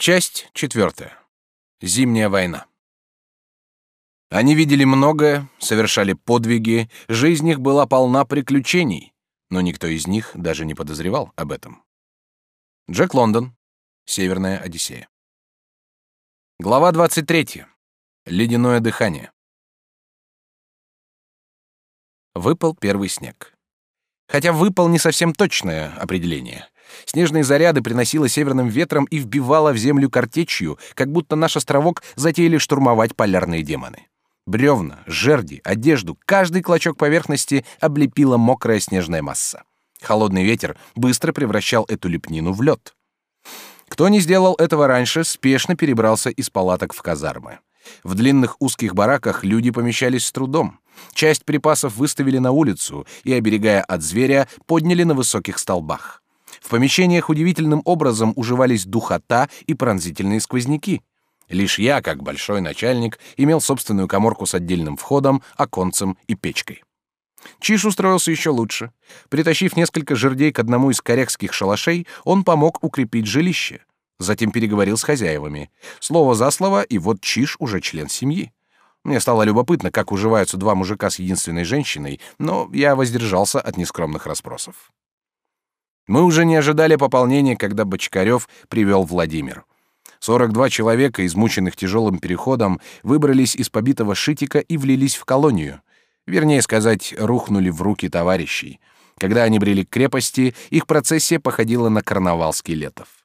Часть четвертая. Зимняя война. Они видели многое, совершали подвиги, жизнь их была полна приключений, но никто из них даже не подозревал об этом. Джек Лондон. Северная Одиссея. Глава 23. Ледяное дыхание. Выпал первый снег. Хотя выпал не совсем точное определение. Снежные заряды приносило северным ветром и вбивало в землю картечью, как будто наш островок затеяли штурмовать полярные демоны. Бревна, жерди, одежду, каждый клочок поверхности облепила мокрая снежная масса. Холодный ветер быстро превращал эту лепнину в лед. Кто не сделал этого раньше, спешно перебрался из палаток в казармы. В длинных узких бараках люди помещались с трудом. Часть припасов выставили на улицу и, оберегая от зверя, подняли на высоких столбах. В помещениях удивительным образом уживались духота и пронзительные сквозняки. Лишь я, как большой начальник, имел собственную каморку с отдельным входом, оконцем и печкой. Чиш устроился еще лучше. Притащив несколько жердей к одному из корякских шалашей, он помог укрепить жилище. Затем переговорил с хозяевами. Слово за слово, и вот Чиш уже член семьи. Мне стало любопытно, как уживаются два мужика с единственной женщиной, но я воздержался от нескромных расспросов. Мы уже не ожидали пополнения, когда Бочкарев привел Владимир. 42 человека, измученных тяжелым переходом, выбрались из побитого Шитика и влились в колонию. Вернее сказать, рухнули в руки товарищей. Когда они брели к крепости, их процессия походила на карнавал скелетов.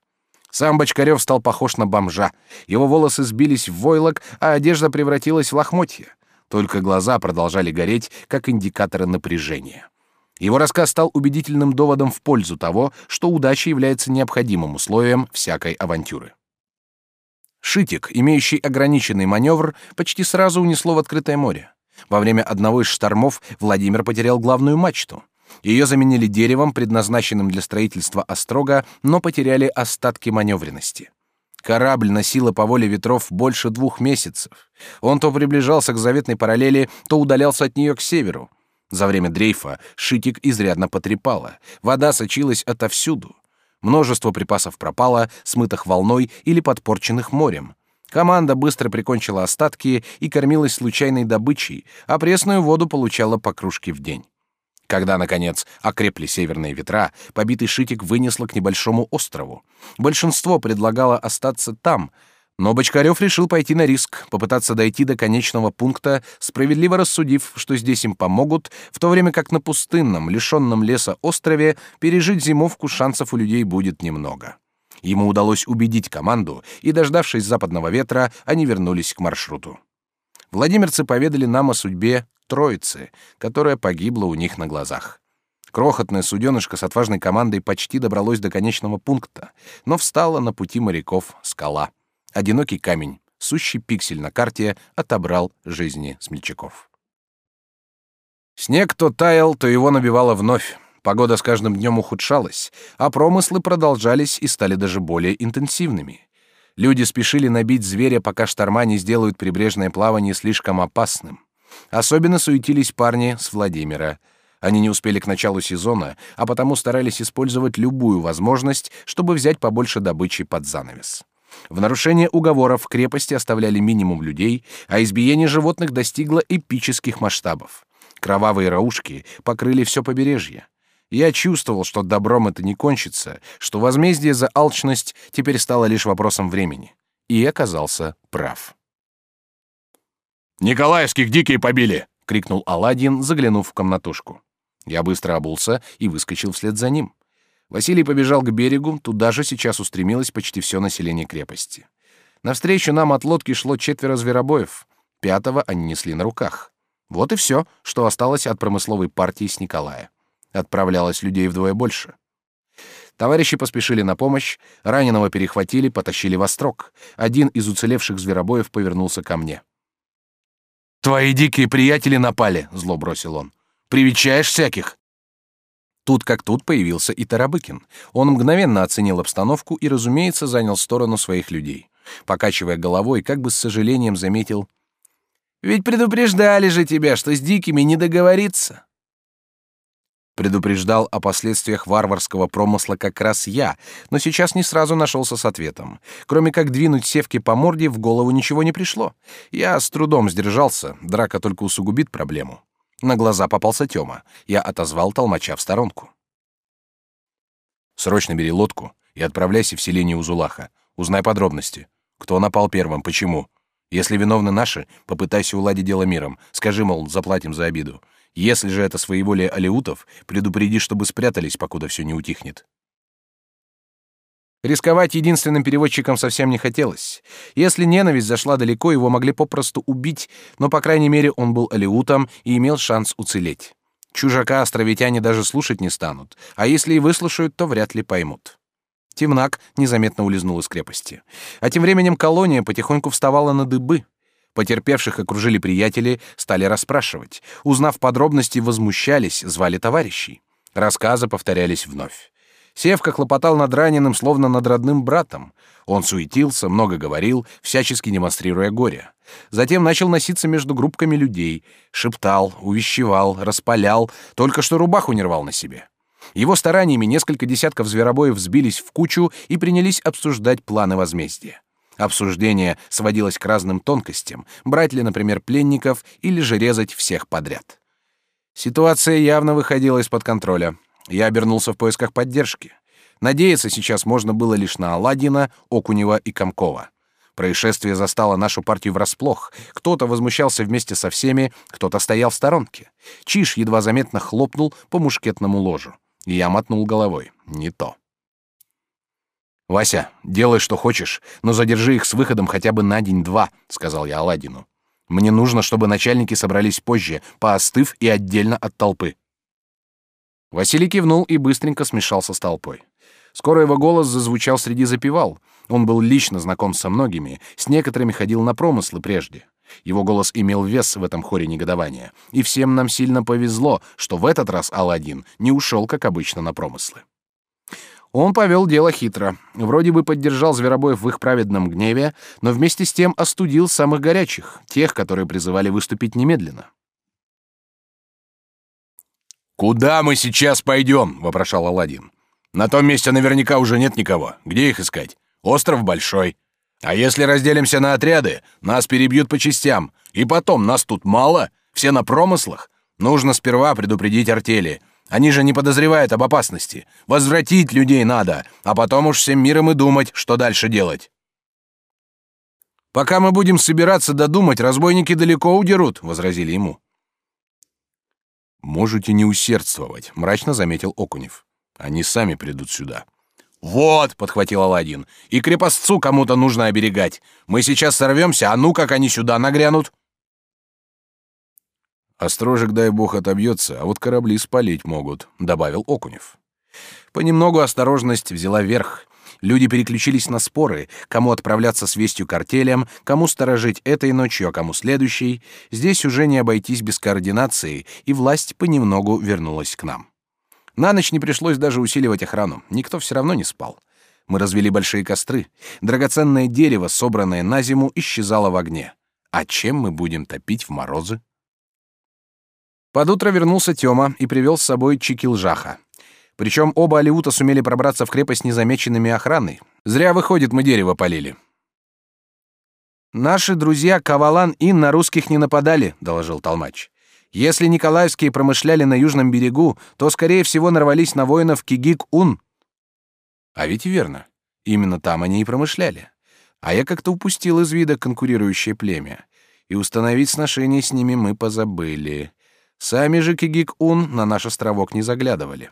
Сам Бочкарев стал похож на бомжа. Его волосы сбились в войлок, а одежда превратилась в лохмотья. Только глаза продолжали гореть, как индикаторы напряжения. Его рассказ стал убедительным доводом в пользу того, что удача является необходимым условием всякой авантюры. Шитик, имеющий ограниченный маневр, почти сразу унесло в открытое море. Во время одного из штормов Владимир потерял главную мачту. Ее заменили деревом, предназначенным для строительства острога, но потеряли остатки маневренности. Корабль носило по воле ветров больше двух месяцев. Он то приближался к заветной параллели, то удалялся от нее к северу. За время дрейфа шитик изрядно потрепало, вода сочилась отовсюду. Множество припасов пропало, смытых волной или подпорченных морем. Команда быстро прикончила остатки и кормилась случайной добычей, а пресную воду получала по кружке в день. Когда, наконец, окрепли северные ветра, побитый шитик вынесло к небольшому острову. Большинство предлагало остаться там — но Бочкарев решил пойти на риск, попытаться дойти до конечного пункта, справедливо рассудив, что здесь им помогут, в то время как на пустынном, лишенном леса острове пережить зимовку шансов у людей будет немного. Ему удалось убедить команду, и, дождавшись западного ветра, они вернулись к маршруту. Владимирцы поведали нам о судьбе Троицы, которая погибла у них на глазах. Крохотное суденышко с отважной командой почти добралось до конечного пункта, но встала на пути моряков скала — Одинокий камень, сущий пиксель на карте, отобрал жизни смельчаков. Снег то таял, то его набивало вновь. Погода с каждым днем ухудшалась, а промыслы продолжались и стали даже более интенсивными. Люди спешили набить зверя, пока шторма не сделают прибрежное плавание слишком опасным. Особенно суетились парни с Владимира. Они не успели к началу сезона, а потому старались использовать любую возможность, чтобы взять побольше добычи под занавес. В нарушение уговоров в крепости оставляли минимум людей, а избиение животных достигло эпических масштабов. Кровавые раушки покрыли все побережье. Я чувствовал, что добром это не кончится, что возмездие за алчность теперь стало лишь вопросом времени. И оказался прав. «Николаевских дикие побили!» — крикнул Аладдин, заглянув в комнатушку. Я быстро обулся и выскочил вслед за ним. Василий побежал к берегу, туда же сейчас устремилось почти все население крепости. Навстречу нам от лодки шло четверо зверобоев, пятого они несли на руках. Вот и все, что осталось от промысловой партии с Николая. Отправлялось людей вдвое больше. Товарищи поспешили на помощь, раненого перехватили, потащили во строк. Один из уцелевших зверобоев повернулся ко мне. «Твои дикие приятели напали», — зло бросил он. «Привечаешь всяких?» Тут как тут появился и Тарабыкин. Он мгновенно оценил обстановку и, разумеется, занял сторону своих людей. Покачивая головой, как бы с сожалением заметил: "Ведь предупреждали же тебя, что с дикими не договориться". Предупреждал о последствиях варварского промысла как раз я, но сейчас не сразу нашелся с ответом. Кроме как двинуть севки по морде, в голову ничего не пришло. Я с трудом сдержался, драка только усугубит проблему. На глаза попался Тёма. Я отозвал толмача в сторонку. «Срочно бери лодку и отправляйся в селение Узулаха. Узнай подробности. Кто напал первым, почему. Если виновны наши, попытайся уладить дело миром. Скажи, мол, заплатим за обиду. Если же это своеволие алеутов, предупреди, чтобы спрятались, покуда все не утихнет. Рисковать единственным переводчиком совсем не хотелось. Если ненависть зашла далеко, его могли попросту убить, но, по крайней мере, он был алеутом и имел шанс уцелеть. Чужака островитяне даже слушать не станут, а если и выслушают, то вряд ли поймут. Темнак незаметно улизнул из крепости. А тем временем колония потихоньку вставала на дыбы. Потерпевших окружили приятели, стали расспрашивать. Узнав подробности, возмущались, звали товарищей. Рассказы повторялись вновь. Севка хлопотал над раненым, словно над родным братом. Он суетился, много говорил, всячески демонстрируя горе. Затем начал носиться между группками людей, шептал, увещевал, распалял, только что рубаху не рвал на себе. Его стараниями несколько десятков зверобоев взбились в кучу и принялись обсуждать планы возмездия. Обсуждение сводилось к разным тонкостям, брать ли, например, пленников или же резать всех подряд. Ситуация явно выходила из-под контроля. Я обернулся в поисках поддержки. Надеяться сейчас можно было лишь на Аладдина, Окунева и Комкова. Происшествие застало нашу партию врасплох. Кто-то возмущался вместе со всеми, кто-то стоял в сторонке. Чиж едва заметно хлопнул по мушкетному ложу. И я мотнул головой. Не то. «Вася, делай, что хочешь, но задержи их с выходом хотя бы на день-два», — сказал я Аладдину. «Мне нужно, чтобы начальники собрались позже, поостыв и отдельно от толпы». Василий кивнул и быстренько смешался с толпой. Скоро его голос зазвучал среди запевал. Он был лично знаком со многими, с некоторыми ходил на промыслы прежде. Его голос имел вес в этом хоре негодования, и всем нам сильно повезло, что в этот раз Аладдин не ушел, как обычно, на промыслы. Он повел дело хитро. Вроде бы поддержал зверобоев в их праведном гневе, но вместе с тем остудил самых горячих, тех, которые призывали выступить немедленно. «Куда мы сейчас пойдем?» — вопрошал Аладдин. «На том месте наверняка уже нет никого. Где их искать? Остров большой. А если разделимся на отряды, нас перебьют по частям. И потом, нас тут мало, все на промыслах. Нужно сперва предупредить артели. Они же не подозревают об опасности. Возвратить людей надо, а потом уж всем миром и думать, что дальше делать. Пока мы будем собираться додумать, разбойники далеко удерут, возразили ему. Можете не усердствовать, мрачно заметил Окунев. Они сами придут сюда. Вот, подхватил Аладдин. И крепостцу кому-то нужно оберегать. Мы сейчас сорвемся, а ну как они сюда нагрянут. Острожек, дай бог, отобьется, а вот корабли спалить могут, добавил Окунев. Понемногу осторожность взяла верх. Люди переключились на споры, кому отправляться с вестью картелям, кому сторожить этой ночью, а кому следующей. Здесь уже не обойтись без координации, и власть понемногу вернулась к нам. На ночь не пришлось даже усиливать охрану, никто все равно не спал. Мы развели большие костры. Драгоценное дерево, собранное на зиму, исчезало в огне. А чем мы будем топить в морозы? Под утро вернулся Тёма и привел с собой Чикилжаха. Причем оба алиута сумели пробраться в крепость незамеченными охраной. Зря, выходит, мы дерево полили. «Наши друзья Кавалан и на русских не нападали», — доложил Толмач. «Если Николаевские промышляли на южном берегу, то, скорее всего, нарвались на воинов Кигик-Ун». А ведь верно. Именно там они и промышляли. А я как-то упустил из вида конкурирующее племя. И установить сношение с ними мы позабыли. Сами же Кигик-Ун на наш островок не заглядывали.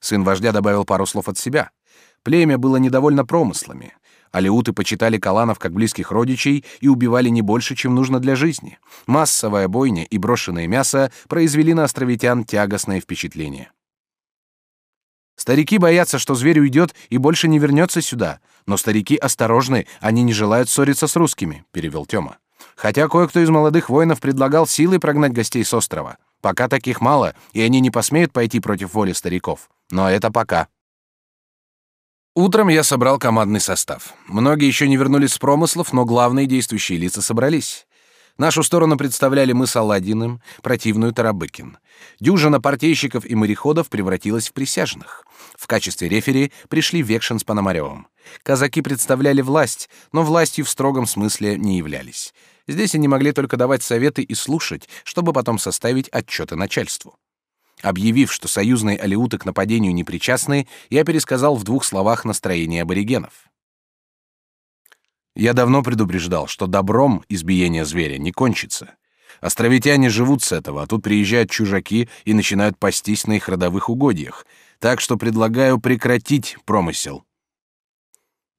Сын вождя добавил пару слов от себя. Племя было недовольно промыслами. Алиуты почитали каланов как близких родичей и убивали не больше, чем нужно для жизни. Массовая бойня и брошенное мясо произвели на островитян тягостное впечатление. Старики боятся, что зверь уйдет и больше не вернется сюда. Но старики осторожны, они не желают ссориться с русскими, перевел Тёма. Хотя кое-кто из молодых воинов предлагал силой прогнать гостей с острова. Пока таких мало, и они не посмеют пойти против воли стариков. Но это пока. Утром я собрал командный состав. Многие еще не вернулись с промыслов, но главные действующие лица собрались. Нашу сторону представляли мы с Аладдиным, противную Тарабыкин. Дюжина партийщиков и мореходов превратилась в присяжных. В качестве рефери пришли Векшин с Пономаревым. Казаки представляли власть, но властью в строгом смысле не являлись. Здесь они могли только давать советы и слушать, чтобы потом составить отчеты начальству. Объявив, что союзные алиуты к нападению не причастны, я пересказал в двух словах настроение аборигенов. Я давно предупреждал, что добром избиение зверя не кончится. Островитяне живут с этого, а тут приезжают чужаки и начинают пастись на их родовых угодьях. Так что предлагаю прекратить промысел.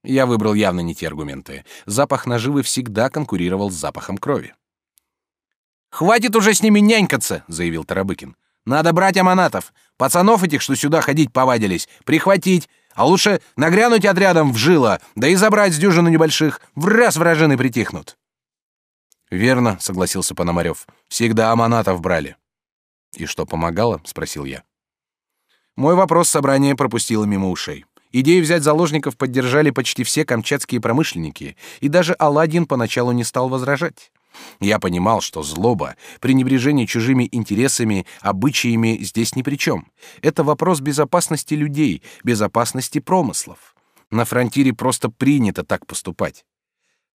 Я выбрал явно не те аргументы. Запах наживы всегда конкурировал с запахом крови. «Хватит уже с ними нянькаться!» — заявил Тарабыкин. «Надо брать аманатов. Пацанов этих, что сюда ходить повадились, прихватить, а лучше нагрянуть отрядом в жило, да и забрать с дюжину небольших, в раз вражины притихнут. Верно, согласился Пономарев. Всегда аманатов брали. И что помогало? спросил я. Мой вопрос собрание пропустило мимо ушей. Идею взять заложников поддержали почти все камчатские промышленники, и даже Аладдин поначалу не стал возражать. Я понимал, что злоба, пренебрежение чужими интересами, обычаями здесь ни при чем. Это вопрос безопасности людей, безопасности промыслов. На фронтире просто принято так поступать.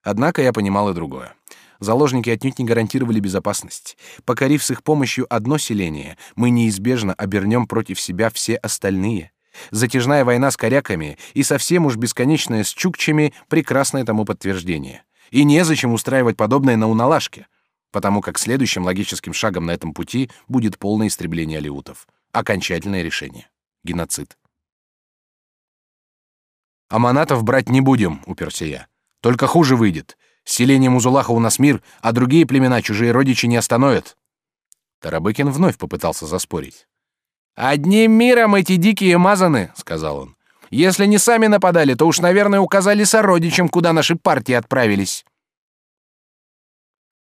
Однако я понимал и другое. Заложники отнюдь не гарантировали безопасность. Покорив с их помощью одно селение, мы неизбежно обернем против себя все остальные. Затяжная война с коряками и совсем уж бесконечная с чукчами — прекрасное тому подтверждение. И незачем устраивать подобное на Уналашке, потому как следующим логическим шагом на этом пути будет полное истребление алиутов. Окончательное решение. Геноцид. «Аманатов брать не будем», — уперся я. «Только хуже выйдет. С селением Узулаха у нас мир, а другие племена чужие родичи не остановят». Тарабыкин вновь попытался заспорить. «Одним миром эти дикие мазаны», — сказал он. Если не сами нападали, то уж, наверное, указали сородичам, куда наши партии отправились.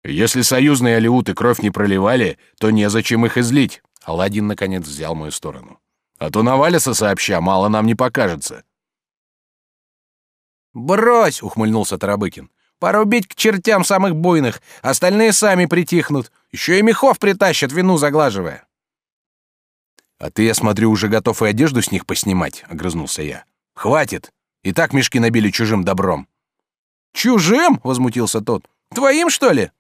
Если союзные алиуты кровь не проливали, то незачем их излить. Аладдин наконец взял мою сторону. А то навалится сообща, мало нам не покажется. Брось, ухмыльнулся Тарабыкин. Порубить к чертям самых буйных, остальные сами притихнут. Еще и мехов притащат, вину заглаживая. А ты, я смотрю, уже готов и одежду с них поснимать, огрызнулся я. Хватит. И так мешки набили чужим добром. Чужим? возмутился тот. Твоим, что ли?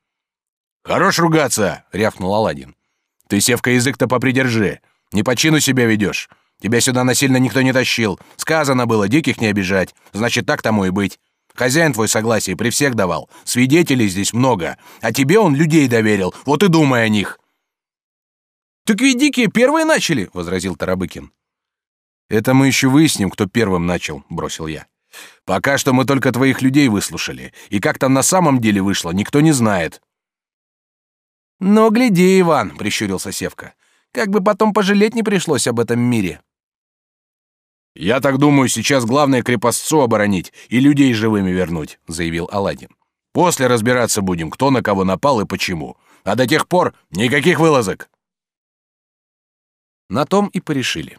Хорош ругаться, рявкнул Аладдин. Ты севка язык-то попридержи. Не по чину себя ведешь. Тебя сюда насильно никто не тащил. Сказано было диких не обижать. Значит, так тому и быть. Хозяин твой согласие при всех давал. Свидетелей здесь много. А тебе он людей доверил. Вот и думай о них. Так ведь дикие первые начали, возразил Тарабыкин. Это мы еще выясним, кто первым начал, бросил я. Пока что мы только твоих людей выслушали, и как там на самом деле вышло, никто не знает. Но гляди, Иван, прищурился Севка. Как бы потом пожалеть не пришлось об этом мире. Я так думаю, сейчас главное крепостцу оборонить и людей живыми вернуть, заявил Аладдин. После разбираться будем, кто на кого напал и почему. А до тех пор никаких вылазок. На том и порешили.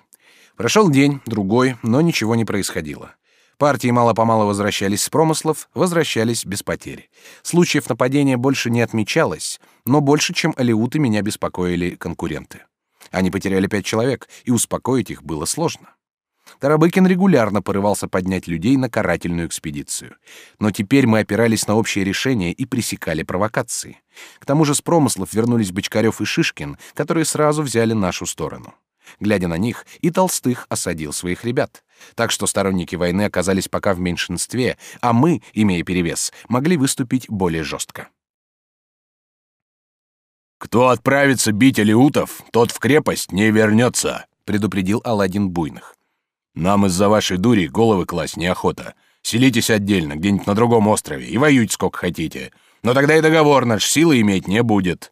Прошел день, другой, но ничего не происходило. Партии мало-помалу возвращались с промыслов, возвращались без потерь. Случаев нападения больше не отмечалось, но больше, чем алиуты, меня беспокоили конкуренты. Они потеряли пять человек, и успокоить их было сложно. Тарабыкин регулярно порывался поднять людей на карательную экспедицию. Но теперь мы опирались на общее решение и пресекали провокации. К тому же с промыслов вернулись Бочкарев и Шишкин, которые сразу взяли нашу сторону. Глядя на них, и Толстых осадил своих ребят. Так что сторонники войны оказались пока в меньшинстве, а мы, имея перевес, могли выступить более жестко. «Кто отправится бить алиутов, тот в крепость не вернется», — предупредил Аладдин Буйных. «Нам из-за вашей дури головы класть неохота. Селитесь отдельно, где-нибудь на другом острове, и воюйте сколько хотите. Но тогда и договор наш силы иметь не будет».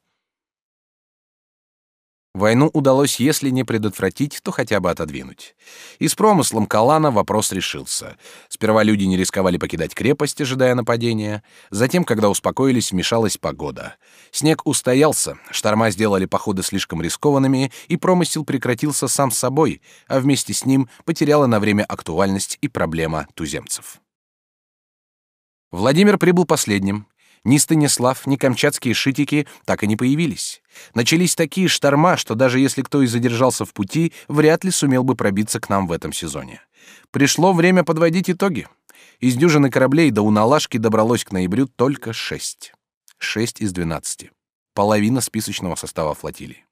Войну удалось, если не предотвратить, то хотя бы отодвинуть. И с промыслом Калана вопрос решился. Сперва люди не рисковали покидать крепость, ожидая нападения. Затем, когда успокоились, вмешалась погода. Снег устоялся, шторма сделали походы слишком рискованными, и промысел прекратился сам собой, а вместе с ним потеряла на время актуальность и проблема туземцев. Владимир прибыл последним. Ни Станислав, ни камчатские шитики так и не появились. Начались такие шторма, что даже если кто и задержался в пути, вряд ли сумел бы пробиться к нам в этом сезоне. Пришло время подводить итоги. Из дюжины кораблей до Уналашки добралось к ноябрю только шесть. Шесть из двенадцати. Половина списочного состава флотилии.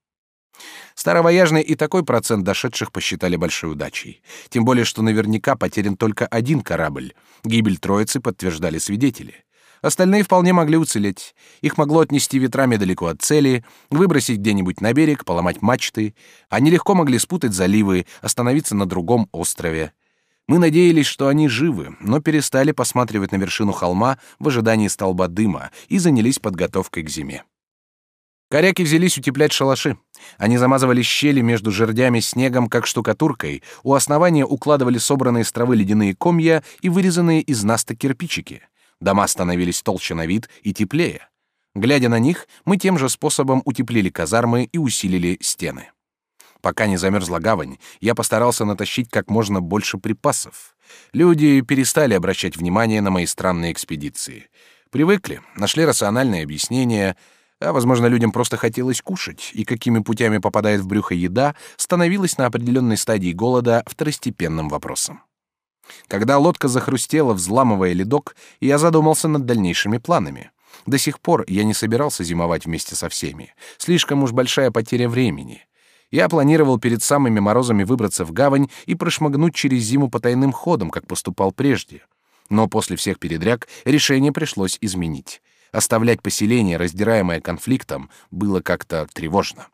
Старовояжные и такой процент дошедших посчитали большой удачей. Тем более, что наверняка потерян только один корабль. Гибель троицы подтверждали свидетели. Остальные вполне могли уцелеть. Их могло отнести ветрами далеко от цели, выбросить где-нибудь на берег, поломать мачты. Они легко могли спутать заливы, остановиться на другом острове. Мы надеялись, что они живы, но перестали посматривать на вершину холма в ожидании столба дыма и занялись подготовкой к зиме. Коряки взялись утеплять шалаши. Они замазывали щели между жердями снегом, как штукатуркой, у основания укладывали собранные с травы ледяные комья и вырезанные из наста кирпичики. Дома становились толще на вид и теплее. Глядя на них, мы тем же способом утеплили казармы и усилили стены. Пока не замерзла гавань, я постарался натащить как можно больше припасов. Люди перестали обращать внимание на мои странные экспедиции. Привыкли, нашли рациональное объяснение, а, возможно, людям просто хотелось кушать, и какими путями попадает в брюхо еда, становилось на определенной стадии голода второстепенным вопросом. Когда лодка захрустела, взламывая ледок, я задумался над дальнейшими планами. До сих пор я не собирался зимовать вместе со всеми. Слишком уж большая потеря времени. Я планировал перед самыми морозами выбраться в гавань и прошмыгнуть через зиму по тайным ходам, как поступал прежде. Но после всех передряг решение пришлось изменить. Оставлять поселение, раздираемое конфликтом, было как-то тревожно.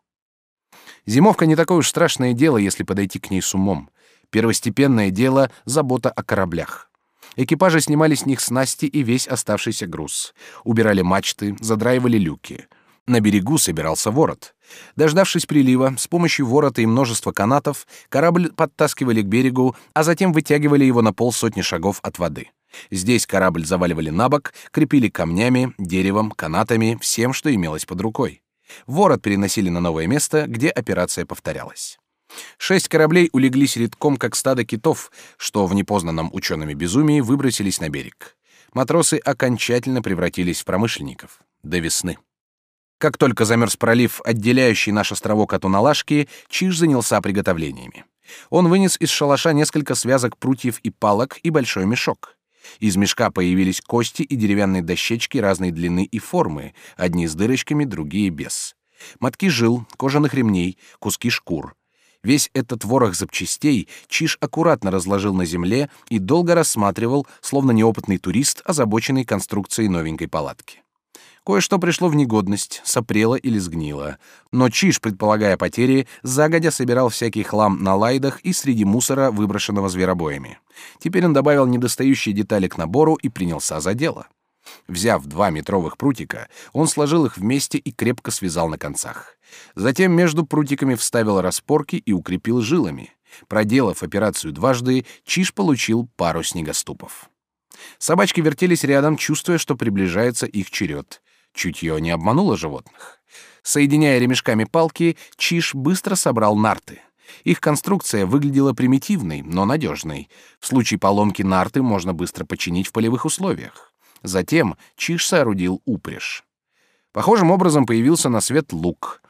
Зимовка не такое уж страшное дело, если подойти к ней с умом. Первостепенное дело — забота о кораблях. Экипажи снимали с них снасти и весь оставшийся груз. Убирали мачты, задраивали люки. На берегу собирался ворот. Дождавшись прилива, с помощью ворота и множества канатов корабль подтаскивали к берегу, а затем вытягивали его на полсотни шагов от воды. Здесь корабль заваливали на бок, крепили камнями, деревом, канатами, всем, что имелось под рукой. Ворот переносили на новое место, где операция повторялась. Шесть кораблей улеглись редком, как стадо китов, что в непознанном учеными безумии выбросились на берег. Матросы окончательно превратились в промышленников. До весны. Как только замерз пролив, отделяющий наш островок от Уналашки, Чиж занялся приготовлениями. Он вынес из шалаша несколько связок прутьев и палок и большой мешок. Из мешка появились кости и деревянные дощечки разной длины и формы, одни с дырочками, другие без. Мотки жил, кожаных ремней, куски шкур. Весь этот ворох запчастей Чиж аккуратно разложил на земле и долго рассматривал, словно неопытный турист, озабоченный конструкцией новенькой палатки. Кое-что пришло в негодность, сопрело или сгнило. Но Чиж, предполагая потери, загодя собирал всякий хлам на лайдах и среди мусора, выброшенного зверобоями. Теперь он добавил недостающие детали к набору и принялся за дело. Взяв два метровых прутика, он сложил их вместе и крепко связал на концах. Затем между прутиками вставил распорки и укрепил жилами. Проделав операцию дважды, Чиж получил пару снегоступов. Собачки вертелись рядом, чувствуя, что приближается их черед. Чутье не обмануло животных. Соединяя ремешками палки, Чиш быстро собрал нарты. Их конструкция выглядела примитивной, но надежной. В случае поломки нарты можно быстро починить в полевых условиях. Затем Чиш соорудил упряжь. Похожим образом появился на свет лук.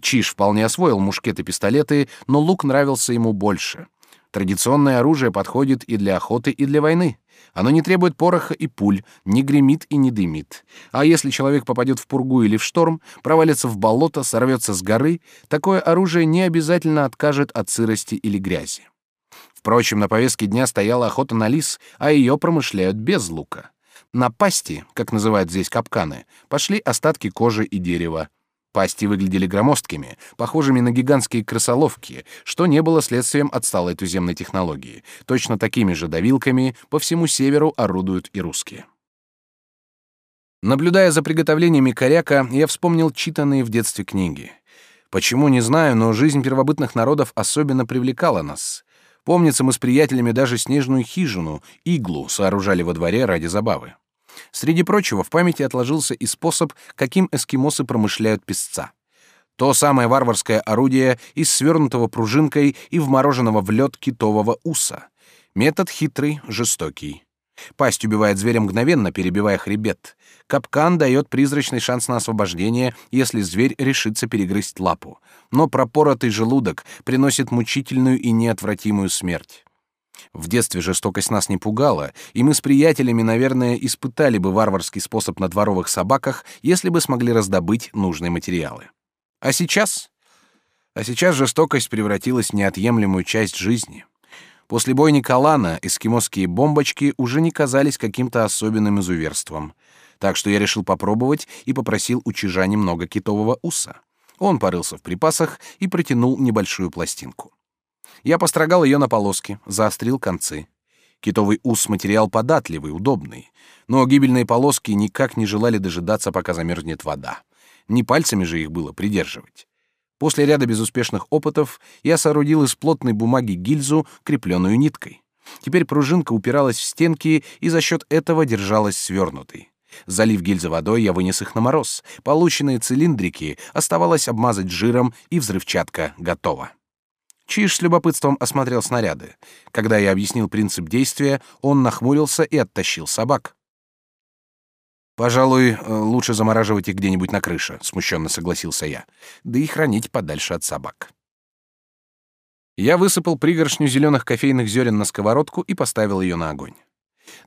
Чиш вполне освоил мушкеты и пистолеты, но лук нравился ему больше. Традиционное оружие подходит и для охоты, и для войны. Оно не требует пороха и пуль, не гремит и не дымит. А если человек попадет в пургу или в шторм, провалится в болото, сорвется с горы, такое оружие не обязательно откажет от сырости или грязи. Впрочем, на повестке дня стояла охота на лис, а ее промышляют без лука. На пасти, как называют здесь капканы, пошли остатки кожи и дерева. Пасти выглядели громоздкими, похожими на гигантские крысоловки, что не было следствием отсталой туземной технологии. Точно такими же давилками по всему северу орудуют и русские. Наблюдая за приготовлениями коряка, я вспомнил читанные в детстве книги. Почему, не знаю, но жизнь первобытных народов особенно привлекала нас. Помнится, мы с приятелями даже снежную хижину, иглу, сооружали во дворе ради забавы. Среди прочего, в памяти отложился и способ, каким эскимосы промышляют песца. То самое варварское орудие из свернутого пружинкой и вмороженного в лед китового уса. Метод хитрый, жестокий. Пасть убивает зверя мгновенно, перебивая хребет. Капкан дает призрачный шанс на освобождение, если зверь решится перегрызть лапу. Но пропоротый желудок приносит мучительную и неотвратимую смерть. В детстве жестокость нас не пугала, и мы с приятелями, наверное, испытали бы варварский способ на дворовых собаках, если бы смогли раздобыть нужные материалы. А сейчас? А сейчас жестокость превратилась в неотъемлемую часть жизни. После бойни Калана эскимосские бомбочки уже не казались каким-то особенным изуверством. Так что я решил попробовать и попросил у чижа немного китового уса. Он порылся в припасах и протянул небольшую пластинку. Я построгал ее на полоски, заострил концы. Китовый ус — материал податливый, удобный. Но гибельные полоски никак не желали дожидаться, пока замерзнет вода. Не пальцами же их было придерживать. После ряда безуспешных опытов я соорудил из плотной бумаги гильзу, крепленную ниткой. Теперь пружинка упиралась в стенки и за счет этого держалась свернутой. Залив гильзы водой, я вынес их на мороз. Полученные цилиндрики оставалось обмазать жиром, и взрывчатка готова. Чиж с любопытством осмотрел снаряды. Когда я объяснил принцип действия, он нахмурился и оттащил собак. «Пожалуй, э, лучше замораживать их где-нибудь на крыше», — смущенно согласился я. «Да и хранить подальше от собак». Я высыпал пригоршню зеленых кофейных зерен на сковородку и поставил ее на огонь.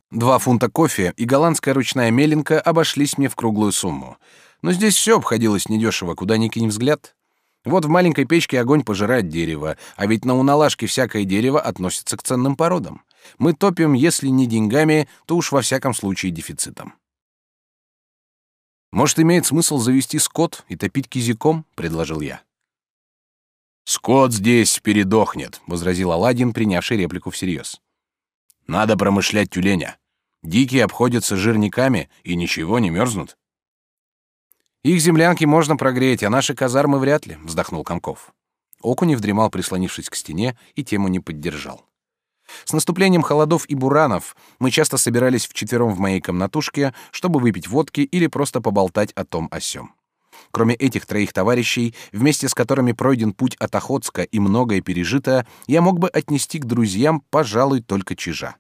Два фунта кофе и голландская ручная меленка обошлись мне в круглую сумму. Но здесь все обходилось недешево, куда ни кинь взгляд. Вот в маленькой печке огонь пожирает дерево, а ведь на уналашке всякое дерево относится к ценным породам. Мы топим, если не деньгами, то уж во всяком случае дефицитом. Может, имеет смысл завести скот и топить кизиком, предложил я. Скот здесь передохнет, возразил Аладдин, принявший реплику всерьез. Надо промышлять тюленя. Дикие обходятся жирниками и ничего не мерзнут. Их землянки можно прогреть, а наши казармы вряд ли, вздохнул Комков. Окунев дремал, прислонившись к стене, и тему не поддержал. С наступлением холодов и буранов мы часто собирались вчетвером в моей комнатушке, чтобы выпить водки или просто поболтать о том о сём. Кроме этих троих товарищей, вместе с которыми пройден путь от Охотска и многое пережито, я мог бы отнести к друзьям, пожалуй, только Чижа.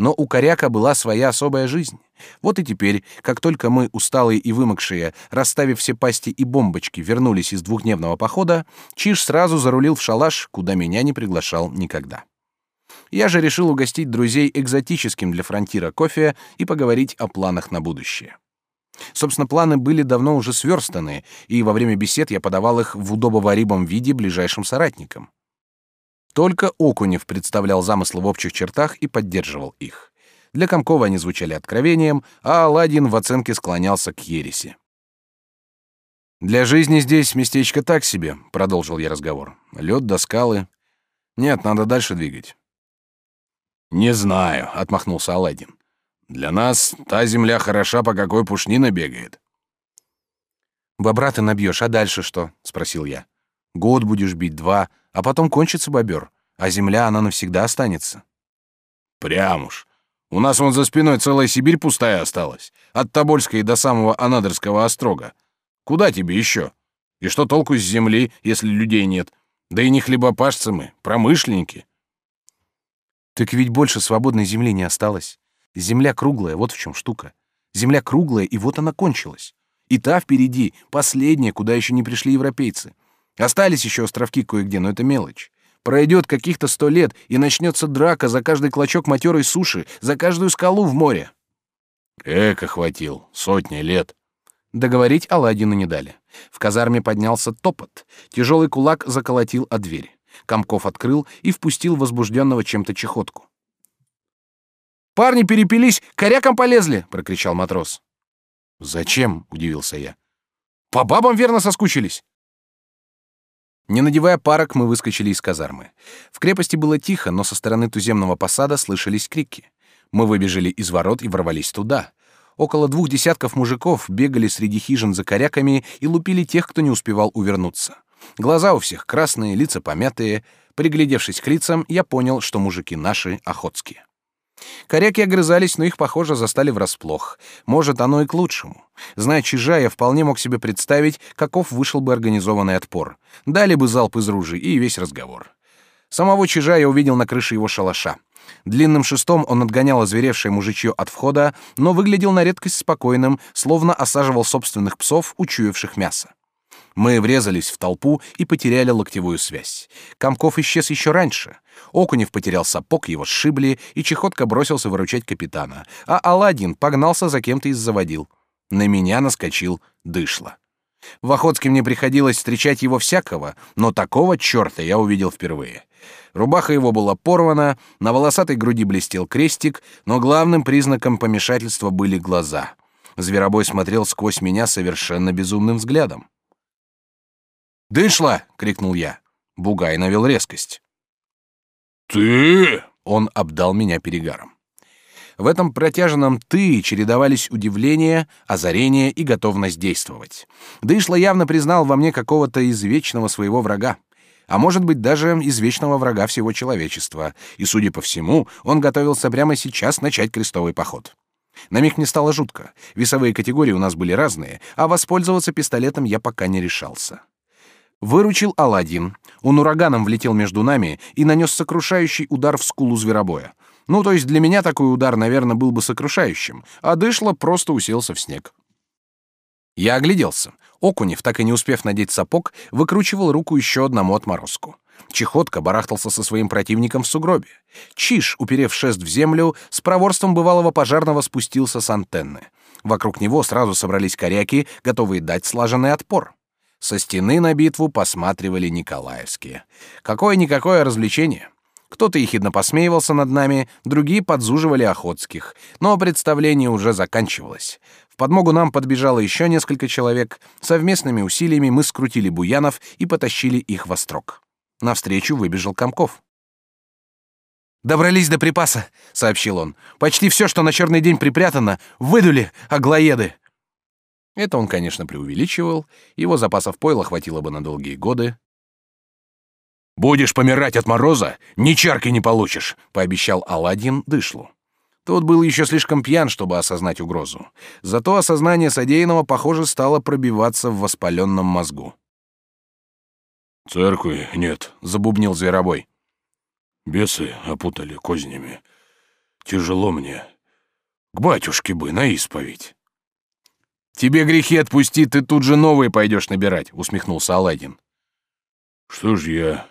Но у Коряка была своя особая жизнь. Вот и теперь, как только мы, усталые и вымокшие, расставив все пасти и бомбочки, вернулись из двухдневного похода, Чиж сразу зарулил в шалаш, куда меня не приглашал никогда. Я же решил угостить друзей экзотическим для фронтира кофе и поговорить о планах на будущее. Собственно, планы были давно уже сверстаны, и во время бесед я подавал их в удобоваримом виде ближайшим соратникам. Только Окунев представлял замыслы в общих чертах и поддерживал их. Для Комкова они звучали откровением, а Аладдин в оценке склонялся к ереси. «Для жизни здесь местечко так себе», — продолжил я разговор. «Лед до скалы. Нет, надо дальше двигать». «Не знаю», — отмахнулся Аладдин. «Для нас та земля хороша, по какой пушнина бегает». «Бобра ты набьешь, а дальше что?» — спросил я. «Год будешь бить, два, а потом кончится бобер, а земля, она навсегда останется». «Прям уж. У нас вон за спиной целая Сибирь пустая осталась, от Тобольской до самого Анадырского острога. Куда тебе еще? И что толку с земли, если людей нет? Да и не хлебопашцы мы, промышленники». Так ведь больше свободной земли не осталось. Земля круглая, вот в чем штука. Земля круглая, и вот она кончилась. И та впереди, последняя, куда еще не пришли европейцы. Остались еще островки кое-где, но это мелочь. Пройдет каких-то сто лет, и начнется драка за каждый клочок матерой суши, за каждую скалу в море. Эко хватил, сотни лет. Договорить Аладдину не дали. В казарме поднялся топот. Тяжелый кулак заколотил о дверь. Комков открыл и впустил возбужденного чем-то чехотку. «Парни перепились, коряком полезли!» — прокричал матрос. «Зачем?» — удивился я. «По бабам верно соскучились!» Не надевая парок, мы выскочили из казармы. В крепости было тихо, но со стороны туземного посада слышались крики. Мы выбежали из ворот и ворвались туда. Около двух десятков мужиков бегали среди хижин за коряками и лупили тех, кто не успевал увернуться. Глаза у всех красные, лица помятые. Приглядевшись к лицам, я понял, что мужики наши охотские. Коряки огрызались, но их, похоже, застали врасплох. Может, оно и к лучшему. Зная чижа, я вполне мог себе представить, каков вышел бы организованный отпор. Дали бы залп из ружей и весь разговор. Самого чижа я увидел на крыше его шалаша. Длинным шестом он отгонял озверевшее мужичье от входа, но выглядел на редкость спокойным, словно осаживал собственных псов, учуявших мясо. Мы врезались в толпу и потеряли локтевую связь. Комков исчез еще раньше. Окунев потерял сапог, его сшибли, и Чехотка бросился выручать капитана, а Аладдин погнался за кем-то из заводил. На меня наскочил дышло. В Охотске мне приходилось встречать его всякого, но такого черта я увидел впервые. Рубаха его была порвана, на волосатой груди блестел крестик, но главным признаком помешательства были глаза. Зверобой смотрел сквозь меня совершенно безумным взглядом. «Дышла!» — крикнул я. Бугай навел резкость. «Ты?» — он обдал меня перегаром. В этом протяженном «ты» чередовались удивление, озарение и готовность действовать. Дышло явно признал во мне какого-то извечного своего врага а может быть даже извечного врага всего человечества, и, судя по всему, он готовился прямо сейчас начать крестовый поход. На миг мне стало жутко. Весовые категории у нас были разные, а воспользоваться пистолетом я пока не решался. Выручил Аладдин. Он ураганом влетел между нами и нанес сокрушающий удар в скулу зверобоя. Ну, то есть для меня такой удар, наверное, был бы сокрушающим, а дышло просто уселся в снег. Я огляделся. Окунев, так и не успев надеть сапог, выкручивал руку еще одному отморозку. Чехотка барахтался со своим противником в сугробе. Чиш, уперев шест в землю, с проворством бывалого пожарного спустился с антенны. Вокруг него сразу собрались коряки, готовые дать слаженный отпор. Со стены на битву посматривали николаевские. Какое-никакое развлечение. Кто-то ехидно посмеивался над нами, другие подзуживали охотских. Но представление уже заканчивалось. В подмогу нам подбежало еще несколько человек. Совместными усилиями мы скрутили буянов и потащили их во строк. Навстречу выбежал Комков. «Добрались до припаса», — сообщил он. «Почти все, что на черный день припрятано, выдули, аглоеды. Это он, конечно, преувеличивал, его запасов пойла хватило бы на долгие годы. «Будешь помирать от мороза, ни чарки не получишь», — пообещал Аладдин дышлу. Тот был еще слишком пьян, чтобы осознать угрозу. Зато осознание содеянного, похоже, стало пробиваться в воспаленном мозгу. «Церкви нет», — забубнил зверобой. «Бесы опутали кознями. Тяжело мне. К батюшке бы на исповедь». Тебе грехи отпусти, ты тут же новые пойдешь набирать, усмехнулся Аладдин. Что ж я...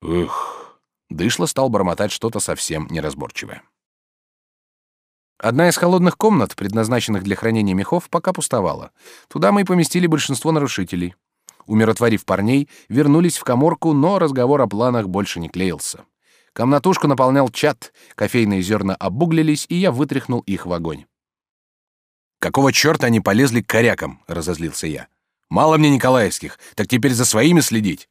Эх... Дышло стал бормотать что-то совсем неразборчивое. Одна из холодных комнат, предназначенных для хранения мехов, пока пустовала. Туда мы и поместили большинство нарушителей. Умиротворив парней, вернулись в каморку, но разговор о планах больше не клеился. Комнатушку наполнял чат, кофейные зерна обуглились, и я вытряхнул их в огонь. Какого черта они полезли к корякам? разозлился я. Мало мне николаевских, так теперь за своими следить.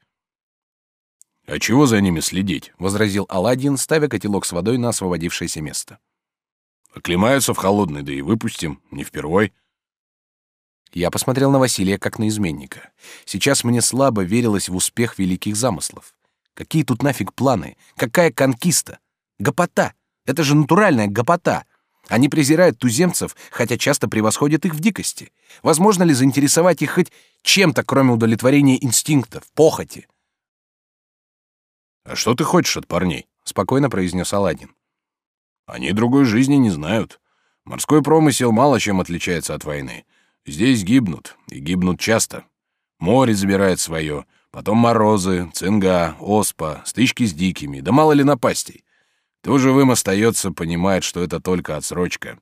А чего за ними следить? возразил Аладдин, ставя котелок с водой на освободившееся место. Оклемаются в холодный, да и выпустим, не впервой. Я посмотрел на Василия как на изменника. Сейчас мне слабо верилось в успех великих замыслов. Какие тут нафиг планы? Какая конкиста? Гопота! Это же натуральная гопота! Они презирают туземцев, хотя часто превосходят их в дикости. Возможно ли заинтересовать их хоть чем-то, кроме удовлетворения инстинктов, похоти? «А что ты хочешь от парней?» — спокойно произнес Аладдин. «Они другой жизни не знают. Морской промысел мало чем отличается от войны. Здесь гибнут, и гибнут часто. Море забирает свое, потом морозы, цинга, оспа, стычки с дикими, да мало ли напастей. Кто живым остается, понимает, что это только отсрочка.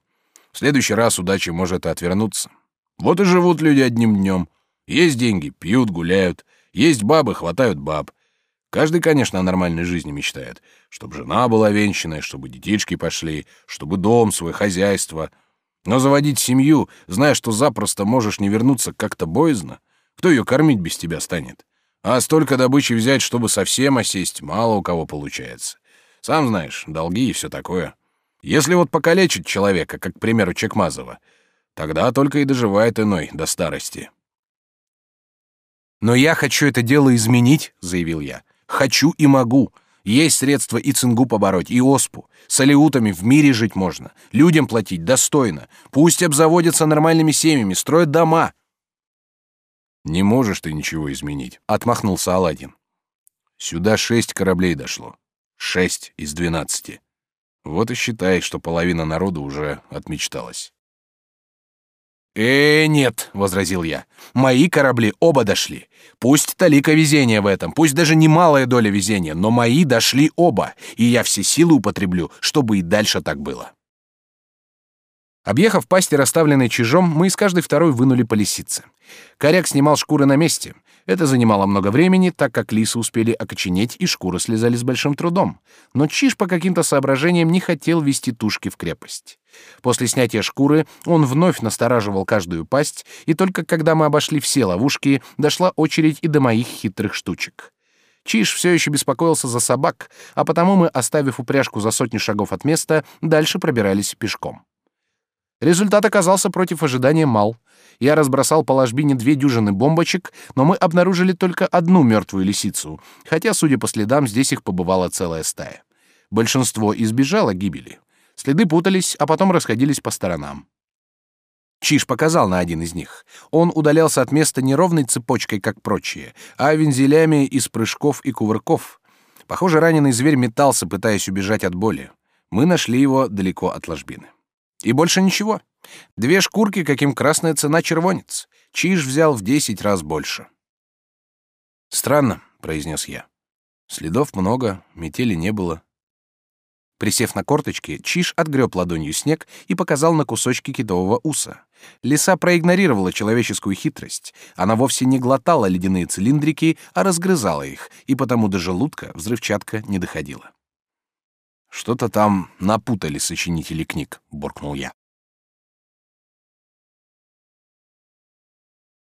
В следующий раз удача может отвернуться. Вот и живут люди одним днем. Есть деньги, пьют, гуляют. Есть бабы, хватают баб. Каждый, конечно, о нормальной жизни мечтает. Чтобы жена была венчанная, чтобы детишки пошли, чтобы дом свой, хозяйство. Но заводить семью, зная, что запросто можешь не вернуться, как-то боязно. Кто ее кормить без тебя станет? А столько добычи взять, чтобы совсем осесть, мало у кого получается. Сам знаешь, долги и все такое. Если вот покалечить человека, как, к примеру, Чекмазова, тогда только и доживает иной до старости. «Но я хочу это дело изменить», — заявил я. «Хочу и могу. Есть средства и цингу побороть, и оспу. С алиутами в мире жить можно. Людям платить достойно. Пусть обзаводятся нормальными семьями, строят дома». «Не можешь ты ничего изменить», — отмахнулся Аладдин. «Сюда шесть кораблей дошло. Шесть из двенадцати. Вот и считай, что половина народа уже отмечталась. «Э, нет», — возразил я. «Мои корабли оба дошли. Пусть талика везения в этом, пусть даже немалая доля везения, но мои дошли оба, и я все силы употреблю, чтобы и дальше так было». Объехав пасти, расставленные чижом, мы из каждой второй вынули по лисице. Коряк снимал шкуры на месте. Это занимало много времени, так как лисы успели окоченеть, и шкуры слезали с большим трудом. Но чиж по каким-то соображениям не хотел вести тушки в крепость. После снятия шкуры он вновь настораживал каждую пасть, и только когда мы обошли все ловушки, дошла очередь и до моих хитрых штучек. Чиж все еще беспокоился за собак, а потому мы, оставив упряжку за сотни шагов от места, дальше пробирались пешком. Результат оказался против ожидания мал. Я разбросал по ложбине две дюжины бомбочек, но мы обнаружили только одну мертвую лисицу, хотя, судя по следам, здесь их побывала целая стая. Большинство избежало гибели. Следы путались, а потом расходились по сторонам. Чиж показал на один из них. Он удалялся от места не ровной цепочкой, как прочие, а вензелями из прыжков и кувырков. Похоже, раненый зверь метался, пытаясь убежать от боли. Мы нашли его далеко от ложбины. И больше ничего. Две шкурки, каким красная цена червонец. Чиж взял в десять раз больше. «Странно», — произнес я. «Следов много, метели не было». Присев на корточки, Чиж отгреб ладонью снег и показал на кусочки китового уса. Лиса проигнорировала человеческую хитрость. Она вовсе не глотала ледяные цилиндрики, а разгрызала их, и потому до желудка взрывчатка не доходила. Что-то там напутали сочинители книг, буркнул я.